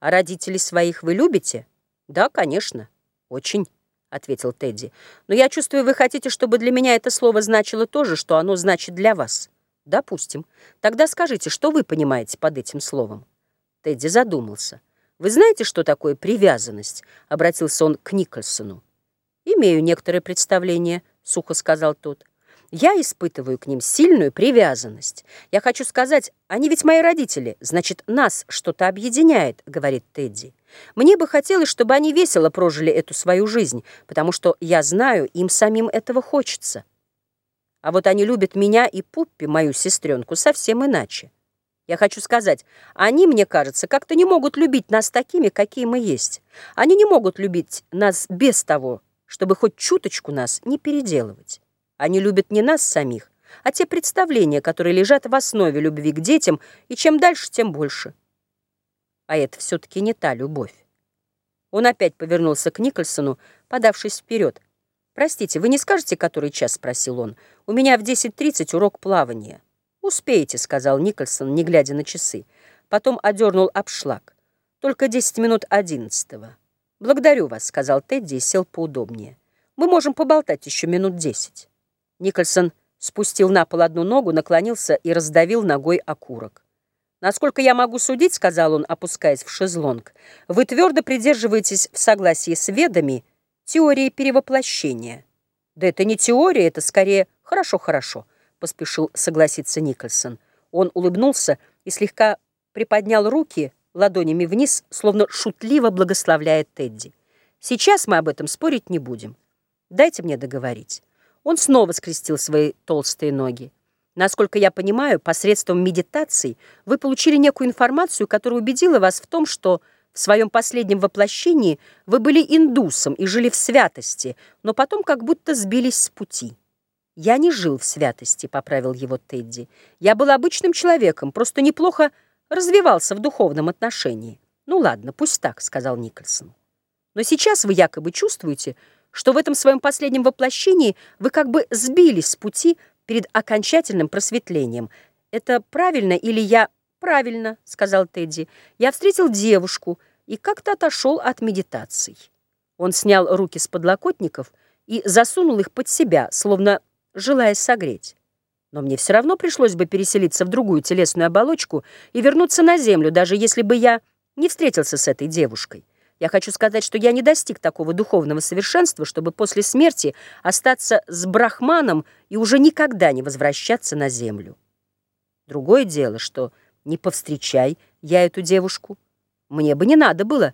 А родителей своих вы любите? Да, конечно. Очень, ответил Тедди. Но я чувствую, вы хотите, чтобы для меня это слово значило то же, что оно значит для вас. Допустим. Тогда скажите, что вы понимаете под этим словом? Тедди задумался. Вы знаете, что такое привязанность? Обратился он к Никольсону. Имею некоторое представление, сухо сказал тот. Я испытываю к ним сильную привязанность. Я хочу сказать, они ведь мои родители, значит, нас что-то объединяет, говорит Тедди. Мне бы хотелось, чтобы они весело прожили эту свою жизнь, потому что я знаю, им самим этого хочется. А вот они любят меня и Пуппи, мою сестренку, совсем иначе. Я хочу сказать, они, мне кажется, как-то не могут любить нас такими, какие мы есть. Они не могут любить нас без того, чтобы хоть чуточку нас не переделывать. Они любят не нас самих, а те представления, которые лежат в основе любви к детям, и чем дальше, тем больше. А это все-таки не та любовь. Он опять повернулся к Никольсону, подавшись вперед. «Простите, вы не скажете, который час?» — спросил он. «У меня в 10.30 урок плавания». «Успеете», — сказал Никольсон, не глядя на часы. Потом одернул обшлаг. «Только 10 минут одиннадцатого». «Благодарю вас», — сказал Тедди и сел поудобнее. «Мы можем поболтать еще минут десять». Никольсон спустил на пол одну ногу, наклонился и раздавил ногой окурок. «Насколько я могу судить, — сказал он, опускаясь в шезлонг, — вы твердо придерживаетесь в согласии с ведами теории перевоплощения». «Да это не теория, это скорее хорошо-хорошо», — поспешил согласиться Никольсон. Он улыбнулся и слегка приподнял руки ладонями вниз, словно шутливо благословляя Тедди. «Сейчас мы об этом спорить не будем. Дайте мне договорить». Он снова скрестил свои толстые ноги. Насколько я понимаю, посредством медитаций вы получили некую информацию, которая убедила вас в том, что в своем последнем воплощении вы были индусом и жили в святости, но потом как будто сбились с пути. «Я не жил в святости», — поправил его Тедди. «Я был обычным человеком, просто неплохо развивался в духовном отношении». «Ну ладно, пусть так», — сказал Никольсон. «Но сейчас вы якобы чувствуете, что в этом своем последнем воплощении вы как бы сбились с пути перед окончательным просветлением. Это правильно или я... Правильно, сказал Тедди. Я встретил девушку и как-то отошел от медитаций. Он снял руки с подлокотников и засунул их под себя, словно желая согреть. Но мне все равно пришлось бы переселиться в другую телесную оболочку и вернуться на землю, даже если бы я не встретился с этой девушкой. Я хочу сказать, что я не достиг такого духовного совершенства, чтобы после смерти остаться с брахманом и уже никогда не возвращаться на землю. Другое дело, что не повстречай я эту девушку. Мне бы не надо было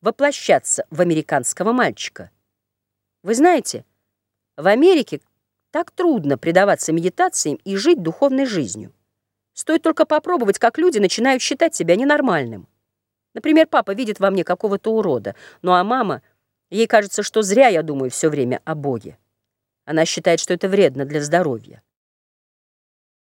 воплощаться в американского мальчика. Вы знаете, в Америке так трудно предаваться медитациям и жить духовной жизнью. Стоит только попробовать, как люди начинают считать себя ненормальным. Например, папа видит во мне какого-то урода, ну а мама, ей кажется, что зря я думаю все время о Боге. Она считает, что это вредно для здоровья.